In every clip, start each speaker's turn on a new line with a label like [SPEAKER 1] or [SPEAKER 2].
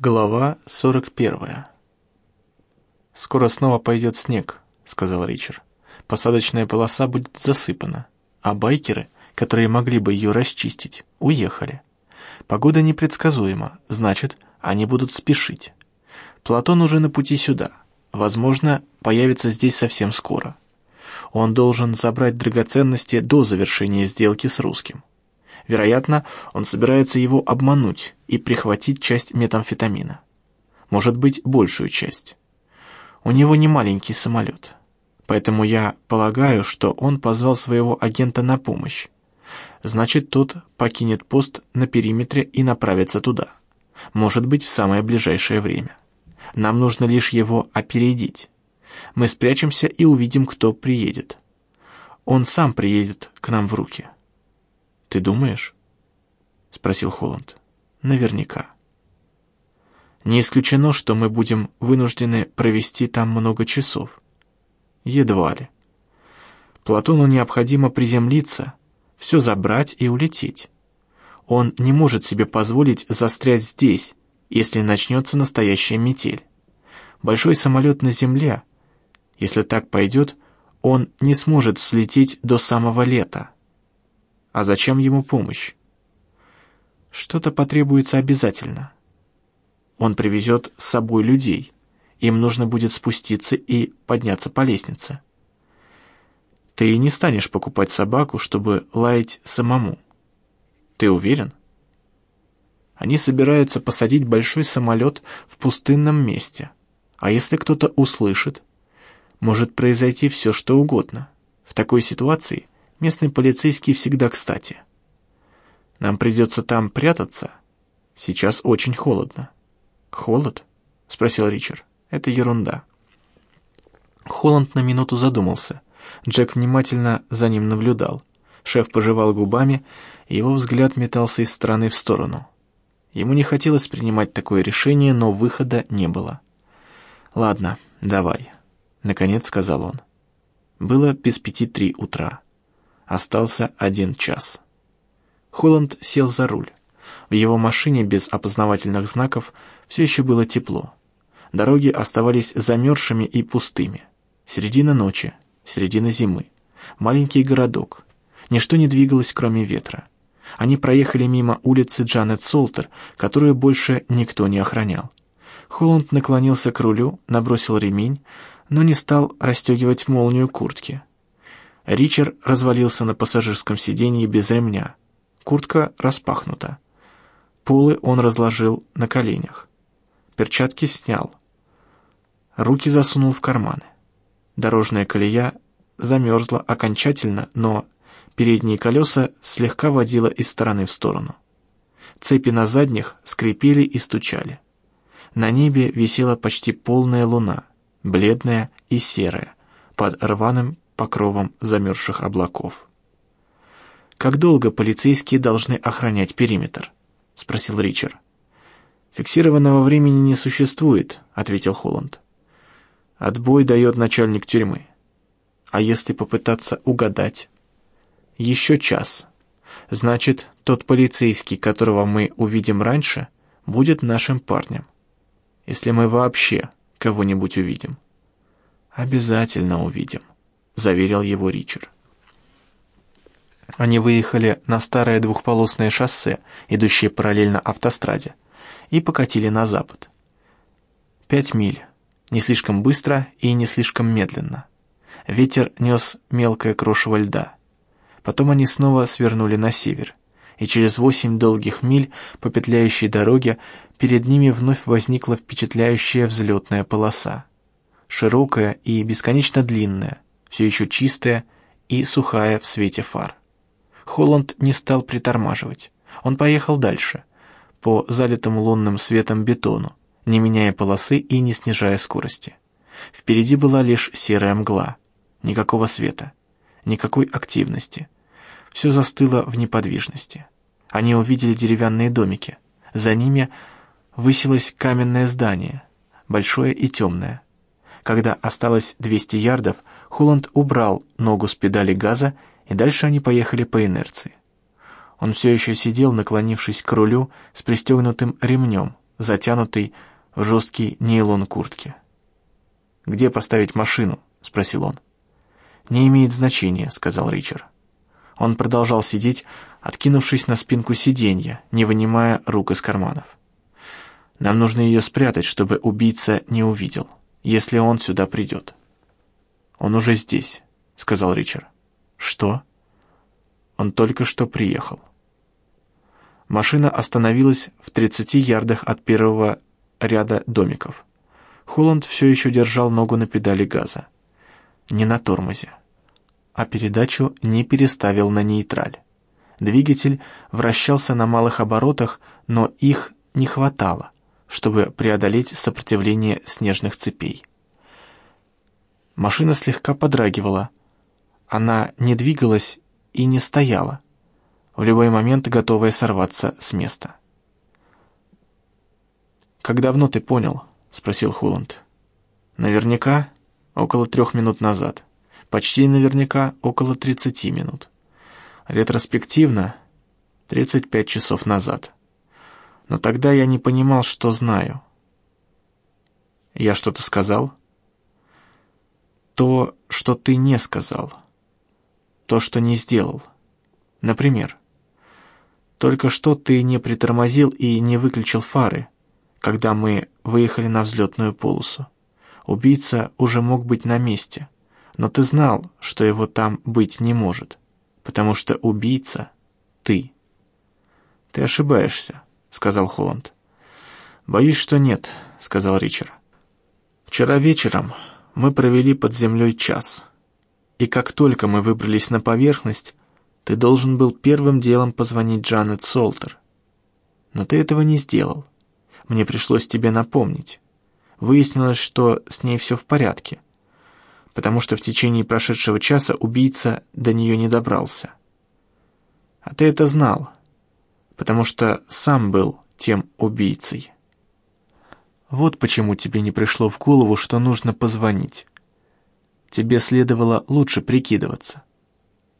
[SPEAKER 1] Глава 41. «Скоро снова пойдет снег», — сказал Ричард. «Посадочная полоса будет засыпана, а байкеры, которые могли бы ее расчистить, уехали. Погода непредсказуема, значит, они будут спешить. Платон уже на пути сюда, возможно, появится здесь совсем скоро. Он должен забрать драгоценности до завершения сделки с русским. Вероятно, он собирается его обмануть и прихватить часть метамфетамина. Может быть, большую часть. У него не маленький самолет. Поэтому я полагаю, что он позвал своего агента на помощь. Значит, тот покинет пост на периметре и направится туда. Может быть, в самое ближайшее время. Нам нужно лишь его опередить. Мы спрячемся и увидим, кто приедет. Он сам приедет к нам в руки. «Ты думаешь?» — спросил Холланд. «Наверняка». «Не исключено, что мы будем вынуждены провести там много часов». «Едва ли. Платону необходимо приземлиться, все забрать и улететь. Он не может себе позволить застрять здесь, если начнется настоящая метель. Большой самолет на земле, если так пойдет, он не сможет взлететь до самого лета. А зачем ему помощь? Что-то потребуется обязательно. Он привезет с собой людей. Им нужно будет спуститься и подняться по лестнице. Ты не станешь покупать собаку, чтобы лаять самому. Ты уверен? Они собираются посадить большой самолет в пустынном месте. А если кто-то услышит, может произойти все, что угодно. В такой ситуации Местный полицейский всегда кстати. Нам придется там прятаться. Сейчас очень холодно. Холод? Спросил Ричард. Это ерунда. Холланд на минуту задумался. Джек внимательно за ним наблюдал. Шеф пожевал губами, и его взгляд метался из стороны в сторону. Ему не хотелось принимать такое решение, но выхода не было. «Ладно, давай», — наконец сказал он. Было без пяти три утра. Остался один час. Холланд сел за руль. В его машине без опознавательных знаков все еще было тепло. Дороги оставались замерзшими и пустыми. Середина ночи, середина зимы. Маленький городок. Ничто не двигалось, кроме ветра. Они проехали мимо улицы Джанет Солтер, которую больше никто не охранял. Холланд наклонился к рулю, набросил ремень, но не стал расстегивать молнию куртки. Ричард развалился на пассажирском сиденье без ремня. Куртка распахнута. Полы он разложил на коленях. Перчатки снял. Руки засунул в карманы. Дорожная колея замерзла окончательно, но передние колеса слегка водило из стороны в сторону. Цепи на задних скрипели и стучали. На небе висела почти полная луна, бледная и серая, под рваным покровом замерзших облаков. «Как долго полицейские должны охранять периметр?» — спросил Ричард. «Фиксированного времени не существует», — ответил Холланд. «Отбой дает начальник тюрьмы. А если попытаться угадать?» «Еще час. Значит, тот полицейский, которого мы увидим раньше, будет нашим парнем. Если мы вообще кого-нибудь увидим». «Обязательно увидим». — заверил его Ричард. Они выехали на старое двухполосное шоссе, идущее параллельно автостраде, и покатили на запад. Пять миль. Не слишком быстро и не слишком медленно. Ветер нес мелкое крошево льда. Потом они снова свернули на север, и через восемь долгих миль по петляющей дороге перед ними вновь возникла впечатляющая взлетная полоса. Широкая и бесконечно длинная, все еще чистая и сухая в свете фар. Холланд не стал притормаживать. Он поехал дальше, по залитому лунным светом бетону, не меняя полосы и не снижая скорости. Впереди была лишь серая мгла. Никакого света, никакой активности. Все застыло в неподвижности. Они увидели деревянные домики. За ними высилось каменное здание, большое и темное. Когда осталось 200 ярдов, Холланд убрал ногу с педали газа, и дальше они поехали по инерции. Он все еще сидел, наклонившись к рулю с пристегнутым ремнем, затянутый в жесткий нейлон куртки. «Где поставить машину?» — спросил он. «Не имеет значения», — сказал Ричард. Он продолжал сидеть, откинувшись на спинку сиденья, не вынимая рук из карманов. «Нам нужно ее спрятать, чтобы убийца не увидел, если он сюда придет». «Он уже здесь», — сказал Ричард. «Что?» «Он только что приехал». Машина остановилась в 30 ярдах от первого ряда домиков. Холланд все еще держал ногу на педали газа. Не на тормозе. А передачу не переставил на нейтраль. Двигатель вращался на малых оборотах, но их не хватало, чтобы преодолеть сопротивление снежных цепей. Машина слегка подрагивала. Она не двигалась и не стояла, в любой момент готовая сорваться с места. «Как давно ты понял?» — спросил Хуланд. «Наверняка около трех минут назад. Почти наверняка около тридцати минут. Ретроспективно тридцать пять часов назад. Но тогда я не понимал, что знаю. Я что-то сказал?» То, что ты не сказал. То, что не сделал. Например, только что ты не притормозил и не выключил фары, когда мы выехали на взлетную полосу. Убийца уже мог быть на месте, но ты знал, что его там быть не может, потому что убийца — ты. «Ты ошибаешься», — сказал Холланд. «Боюсь, что нет», — сказал Ричард. «Вчера вечером мы провели под землей час. И как только мы выбрались на поверхность, ты должен был первым делом позвонить Джанет Солтер. Но ты этого не сделал. Мне пришлось тебе напомнить. Выяснилось, что с ней все в порядке, потому что в течение прошедшего часа убийца до нее не добрался. А ты это знал, потому что сам был тем убийцей. Вот почему тебе не пришло в голову, что нужно позвонить. Тебе следовало лучше прикидываться.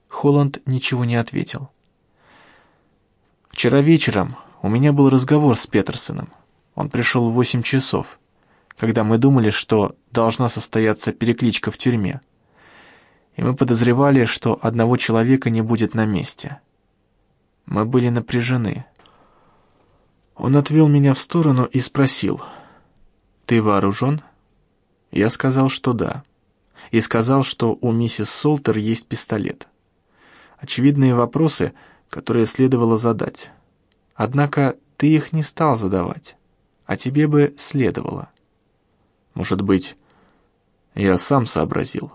[SPEAKER 1] Холланд ничего не ответил. Вчера вечером у меня был разговор с Петерсоном. Он пришел в восемь часов, когда мы думали, что должна состояться перекличка в тюрьме. И мы подозревали, что одного человека не будет на месте. Мы были напряжены. Он отвел меня в сторону и спросил — «Ты вооружен?» Я сказал, что да. И сказал, что у миссис Солтер есть пистолет. Очевидные вопросы, которые следовало задать. Однако ты их не стал задавать, а тебе бы следовало. Может быть, я сам сообразил.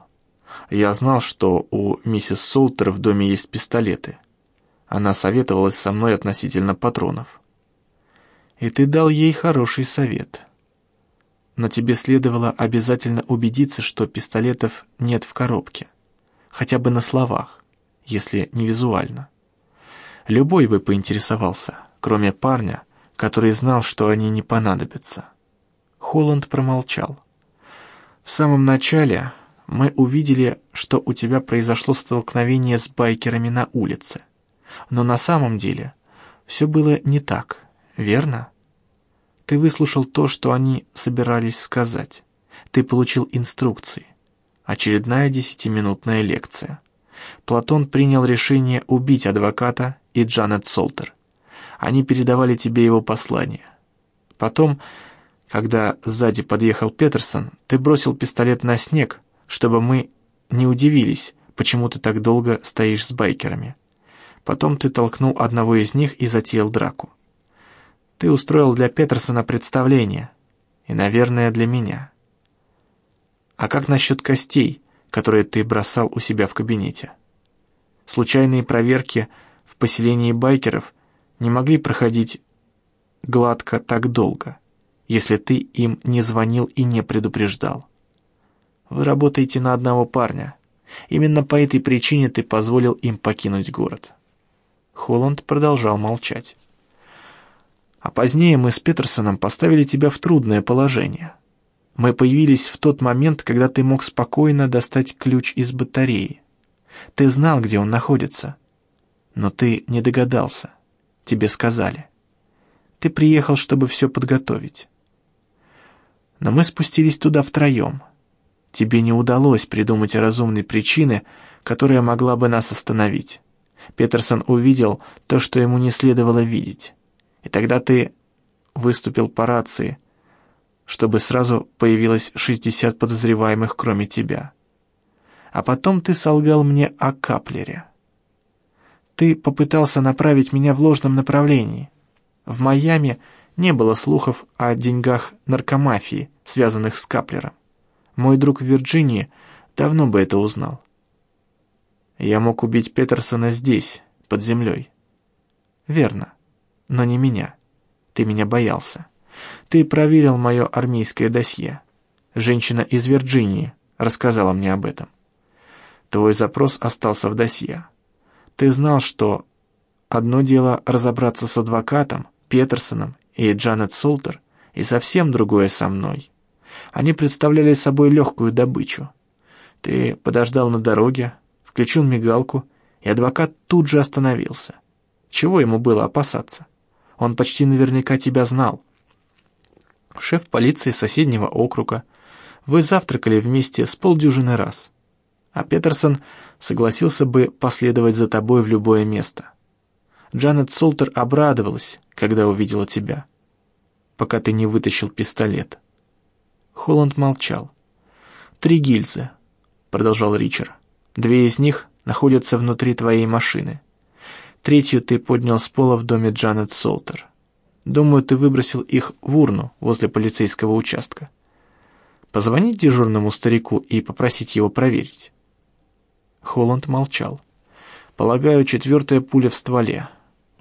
[SPEAKER 1] Я знал, что у миссис Солтер в доме есть пистолеты. Она советовалась со мной относительно патронов. И ты дал ей хороший совет но тебе следовало обязательно убедиться, что пистолетов нет в коробке. Хотя бы на словах, если не визуально. Любой бы поинтересовался, кроме парня, который знал, что они не понадобятся. Холланд промолчал. В самом начале мы увидели, что у тебя произошло столкновение с байкерами на улице. Но на самом деле все было не так, верно? Ты выслушал то, что они собирались сказать. Ты получил инструкции. Очередная десятиминутная лекция. Платон принял решение убить адвоката и Джанет Солтер. Они передавали тебе его послание. Потом, когда сзади подъехал Петерсон, ты бросил пистолет на снег, чтобы мы не удивились, почему ты так долго стоишь с байкерами. Потом ты толкнул одного из них и затеял драку. Ты устроил для Петерсона представление. И, наверное, для меня. А как насчет костей, которые ты бросал у себя в кабинете? Случайные проверки в поселении байкеров не могли проходить гладко так долго, если ты им не звонил и не предупреждал. Вы работаете на одного парня. Именно по этой причине ты позволил им покинуть город. Холланд продолжал молчать. А позднее мы с Петерсоном поставили тебя в трудное положение. Мы появились в тот момент, когда ты мог спокойно достать ключ из батареи. Ты знал, где он находится. Но ты не догадался. Тебе сказали. Ты приехал, чтобы все подготовить. Но мы спустились туда втроем. Тебе не удалось придумать разумной причины, которая могла бы нас остановить. Петерсон увидел то, что ему не следовало видеть. И тогда ты выступил по рации, чтобы сразу появилось 60 подозреваемых, кроме тебя. А потом ты солгал мне о Каплере. Ты попытался направить меня в ложном направлении. В Майами не было слухов о деньгах наркомафии, связанных с Каплером. Мой друг в Вирджинии давно бы это узнал. Я мог убить Петерсона здесь, под землей. Верно, но не меня. Ты меня боялся. Ты проверил мое армейское досье. Женщина из Вирджинии рассказала мне об этом. Твой запрос остался в досье. Ты знал, что одно дело разобраться с адвокатом, Петерсоном и Джанет Солтер, и совсем другое со мной. Они представляли собой легкую добычу. Ты подождал на дороге, включил мигалку, и адвокат тут же остановился. Чего ему было опасаться? Он почти наверняка тебя знал. Шеф полиции соседнего округа. Вы завтракали вместе с полдюжины раз а Петерсон согласился бы последовать за тобой в любое место. Джанет Солтер обрадовалась, когда увидела тебя, пока ты не вытащил пистолет. Холланд молчал. «Три гильзы», — продолжал Ричард. «Две из них находятся внутри твоей машины. Третью ты поднял с пола в доме Джанет Солтер. Думаю, ты выбросил их в урну возле полицейского участка. Позвонить дежурному старику и попросить его проверить». Холланд молчал. «Полагаю, четвертая пуля в стволе.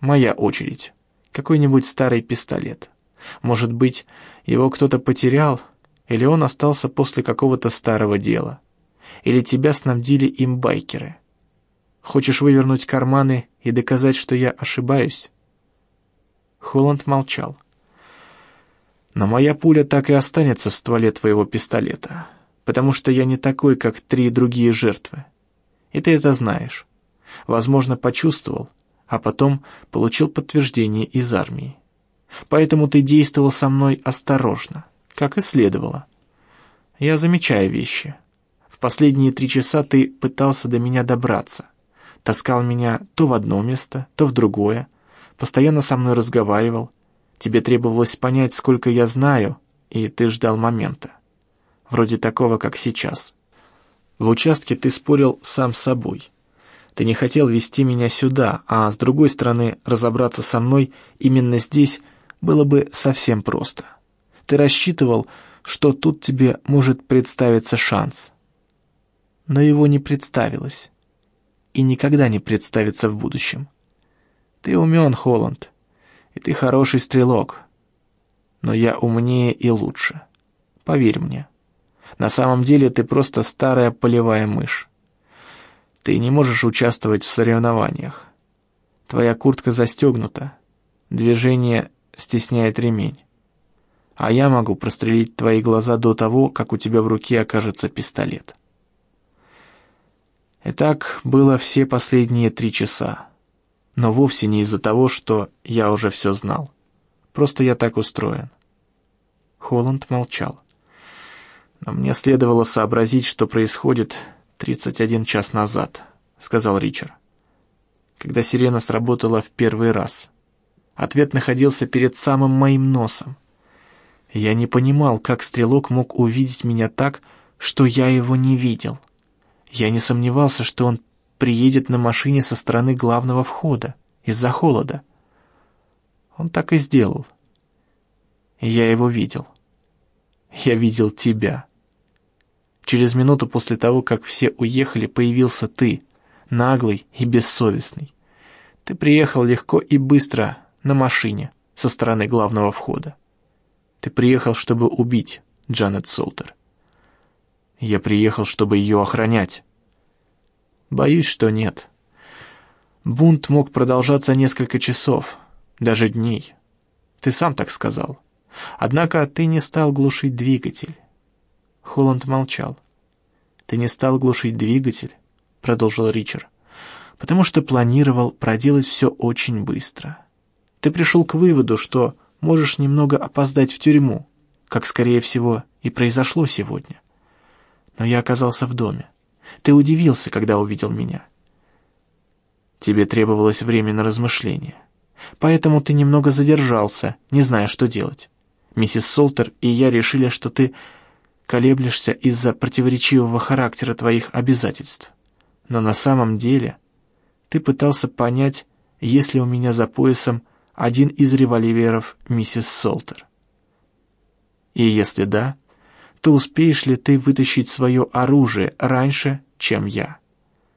[SPEAKER 1] Моя очередь. Какой-нибудь старый пистолет. Может быть, его кто-то потерял, или он остался после какого-то старого дела. Или тебя снабдили им байкеры. Хочешь вывернуть карманы и доказать, что я ошибаюсь?» Холланд молчал. «Но моя пуля так и останется в стволе твоего пистолета, потому что я не такой, как три другие жертвы. И ты это знаешь. Возможно, почувствовал, а потом получил подтверждение из армии. Поэтому ты действовал со мной осторожно, как и следовало. Я замечаю вещи. Последние три часа ты пытался до меня добраться. Таскал меня то в одно место, то в другое. Постоянно со мной разговаривал. Тебе требовалось понять, сколько я знаю, и ты ждал момента. Вроде такого, как сейчас. В участке ты спорил сам с собой. Ты не хотел вести меня сюда, а с другой стороны, разобраться со мной именно здесь было бы совсем просто. Ты рассчитывал, что тут тебе может представиться шанс. Но его не представилось. И никогда не представится в будущем. Ты умен, Холланд, и ты хороший стрелок. Но я умнее и лучше. Поверь мне. На самом деле ты просто старая полевая мышь. Ты не можешь участвовать в соревнованиях. Твоя куртка застегнута, движение стесняет ремень. А я могу прострелить твои глаза до того, как у тебя в руке окажется пистолет. И так было все последние три часа. Но вовсе не из-за того, что я уже все знал. Просто я так устроен. Холланд молчал. «Но мне следовало сообразить, что происходит 31 час назад», — сказал Ричард. Когда сирена сработала в первый раз. Ответ находился перед самым моим носом. Я не понимал, как стрелок мог увидеть меня так, что я его не видел. Я не сомневался, что он приедет на машине со стороны главного входа, из-за холода. Он так и сделал. я его видел. Я видел тебя. Через минуту после того, как все уехали, появился ты, наглый и бессовестный. Ты приехал легко и быстро на машине со стороны главного входа. Ты приехал, чтобы убить Джанет Солтер. Я приехал, чтобы ее охранять. Боюсь, что нет. Бунт мог продолжаться несколько часов, даже дней. Ты сам так сказал. Однако ты не стал глушить двигатель. Холланд молчал. «Ты не стал глушить двигатель?» — продолжил Ричард. «Потому что планировал проделать все очень быстро. Ты пришел к выводу, что можешь немного опоздать в тюрьму, как, скорее всего, и произошло сегодня. Но я оказался в доме. Ты удивился, когда увидел меня. Тебе требовалось время на размышление. Поэтому ты немного задержался, не зная, что делать. Миссис Солтер и я решили, что ты колеблешься из-за противоречивого характера твоих обязательств. Но на самом деле ты пытался понять, есть ли у меня за поясом один из револьверов миссис Солтер. И если да, то успеешь ли ты вытащить свое оружие раньше, чем я?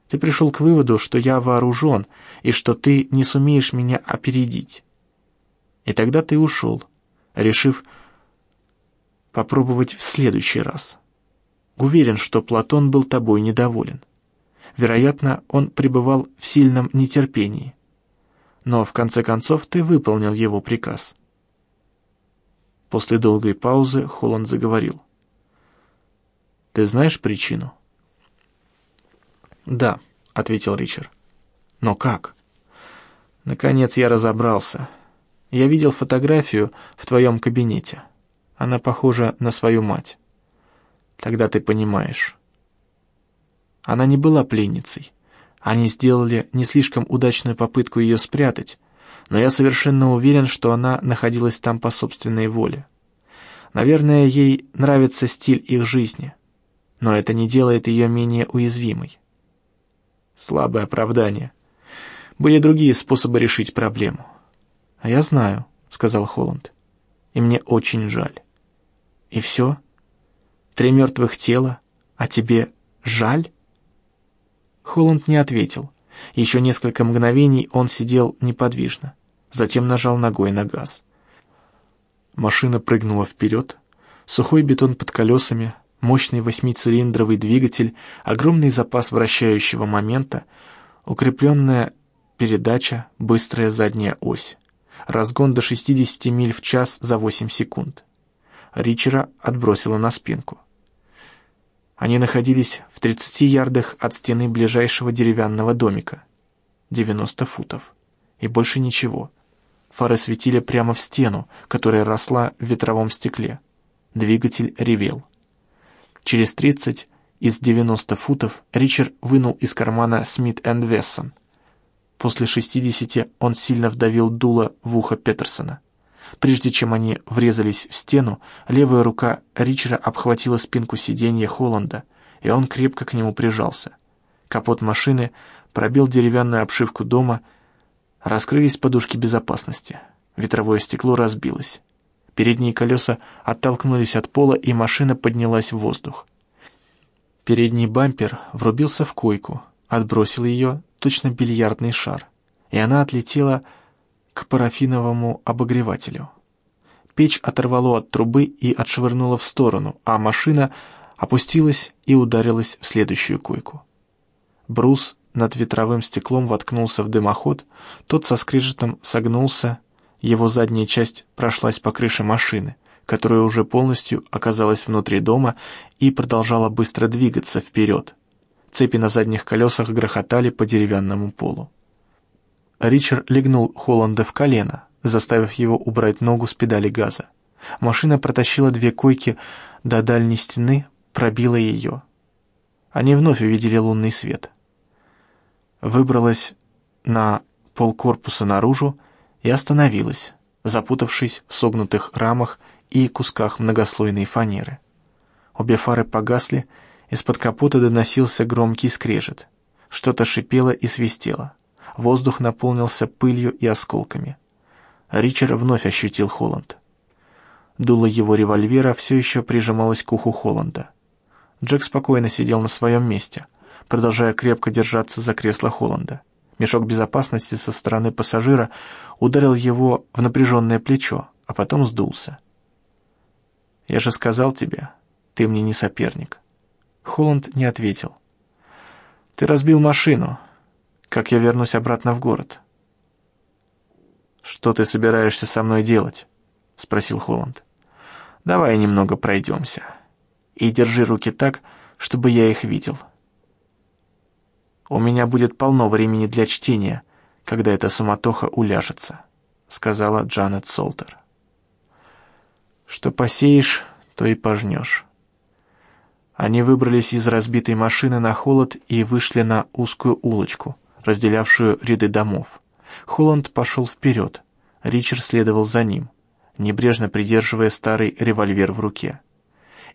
[SPEAKER 1] Ты пришел к выводу, что я вооружен и что ты не сумеешь меня опередить. И тогда ты ушел, решив попробовать в следующий раз. Уверен, что Платон был тобой недоволен. Вероятно, он пребывал в сильном нетерпении. Но в конце концов ты выполнил его приказ. После долгой паузы Холланд заговорил. «Ты знаешь причину?» «Да», — ответил Ричард. «Но как?» «Наконец я разобрался. Я видел фотографию в твоем кабинете. Она похожа на свою мать. Тогда ты понимаешь». Она не была пленницей. Они сделали не слишком удачную попытку ее спрятать, но я совершенно уверен, что она находилась там по собственной воле. Наверное, ей нравится стиль их жизни, но это не делает ее менее уязвимой. Слабое оправдание. Были другие способы решить проблему. «А я знаю», — сказал Холланд. «И мне очень жаль». «И все? Три мертвых тела, а тебе жаль?» Холланд не ответил. Еще несколько мгновений он сидел неподвижно, затем нажал ногой на газ. Машина прыгнула вперед, сухой бетон под колесами, мощный восьмицилиндровый двигатель, огромный запас вращающего момента, укрепленная передача, быстрая задняя ось. Разгон до 60 миль в час за 8 секунд. Ричера отбросила на спинку. Они находились в 30 ярдах от стены ближайшего деревянного домика. 90 футов. И больше ничего. Фары светили прямо в стену, которая росла в ветровом стекле. Двигатель ревел. Через 30 из 90 футов Ричард вынул из кармана Смит энд Вессон. После 60 он сильно вдавил дуло в ухо Петерсона. Прежде чем они врезались в стену, левая рука Ричера обхватила спинку сиденья Холланда, и он крепко к нему прижался. Капот машины пробил деревянную обшивку дома, раскрылись подушки безопасности. Ветровое стекло разбилось. Передние колеса оттолкнулись от пола, и машина поднялась в воздух. Передний бампер врубился в койку, отбросил ее, точно бильярдный шар, и она отлетела к парафиновому обогревателю. Печь оторвало от трубы и отшвырнуло в сторону, а машина опустилась и ударилась в следующую койку. Брус над ветровым стеклом воткнулся в дымоход, тот со скрежетом согнулся, его задняя часть прошлась по крыше машины, которая уже полностью оказалась внутри дома и продолжала быстро двигаться вперед. Цепи на задних колесах грохотали по деревянному полу. Ричард легнул Холланда в колено, заставив его убрать ногу с педали газа. Машина протащила две койки до дальней стены, пробила ее. Они вновь увидели лунный свет. Выбралась на полкорпуса наружу и остановилась, запутавшись в согнутых рамах и кусках многослойной фанеры. Обе фары погасли, из-под капота доносился громкий скрежет. Что-то шипело и свистело. Воздух наполнился пылью и осколками. Ричард вновь ощутил Холланд. Дуло его револьвера все еще прижималось к уху Холланда. Джек спокойно сидел на своем месте, продолжая крепко держаться за кресло Холланда. Мешок безопасности со стороны пассажира ударил его в напряженное плечо, а потом сдулся. «Я же сказал тебе, ты мне не соперник». Холланд не ответил. «Ты разбил машину. Как я вернусь обратно в город?» «Что ты собираешься со мной делать?» — спросил Холланд. «Давай немного пройдемся. И держи руки так, чтобы я их видел». «У меня будет полно времени для чтения, когда эта суматоха уляжется», — сказала Джанет Солтер. Что посеешь, то и пожнешь. Они выбрались из разбитой машины на холод и вышли на узкую улочку, разделявшую ряды домов. Холланд пошел вперед, Ричард следовал за ним, небрежно придерживая старый револьвер в руке.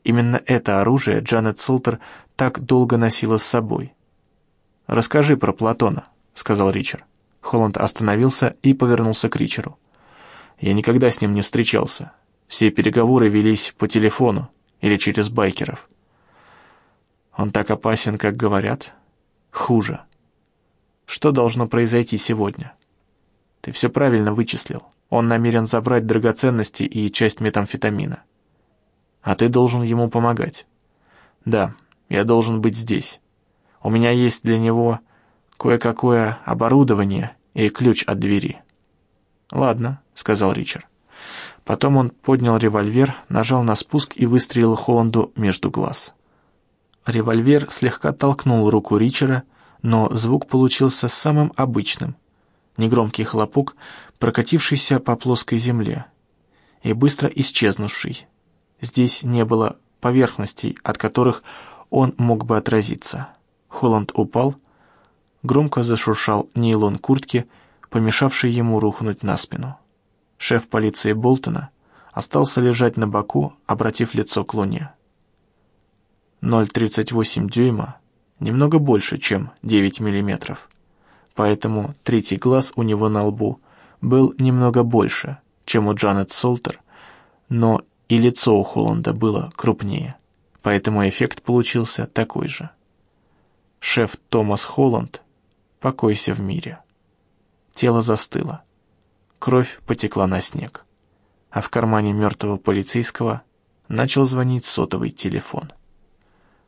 [SPEAKER 1] Именно это оружие Джанет Солтер так долго носила с собой. «Расскажи про Платона», — сказал Ричард. Холланд остановился и повернулся к Ричеру. «Я никогда с ним не встречался. Все переговоры велись по телефону или через байкеров. Он так опасен, как говорят? Хуже. Что должно произойти сегодня? Ты все правильно вычислил. Он намерен забрать драгоценности и часть метамфетамина. А ты должен ему помогать. Да, я должен быть здесь. У меня есть для него кое-какое оборудование и ключ от двери. «Ладно», — сказал Ричард. Потом он поднял револьвер, нажал на спуск и выстрелил Холланду между глаз. Револьвер слегка толкнул руку Ричера, но звук получился самым обычным. Негромкий хлопок, прокатившийся по плоской земле и быстро исчезнувший. Здесь не было поверхностей, от которых он мог бы отразиться. Холланд упал, громко зашуршал нейлон куртки, помешавший ему рухнуть на спину. Шеф полиции Болтона остался лежать на боку, обратив лицо к луне. 0,38 дюйма, немного больше, чем 9 миллиметров. Поэтому третий глаз у него на лбу был немного больше, чем у Джанет Солтер, но и лицо у Холланда было крупнее, поэтому эффект получился такой же. Шеф Томас Холланд, покойся в мире. Тело застыло. Кровь потекла на снег. А в кармане мертвого полицейского начал звонить сотовый телефон.